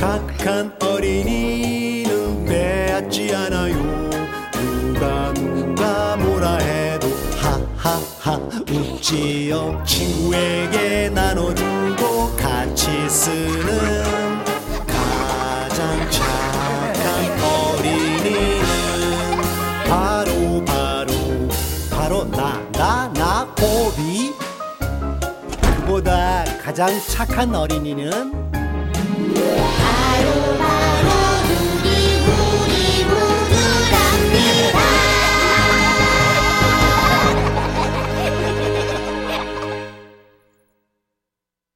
착한 어린이는 빼앗지 않아요. 누가 누가 뭐라 해도 하하하 웃지요. 친구에게 나눠주고 같이 쓰는 가장 착한 어린이는 바로 바로 바로 나 나 나 고비. 그보다 가장 착한 어린이는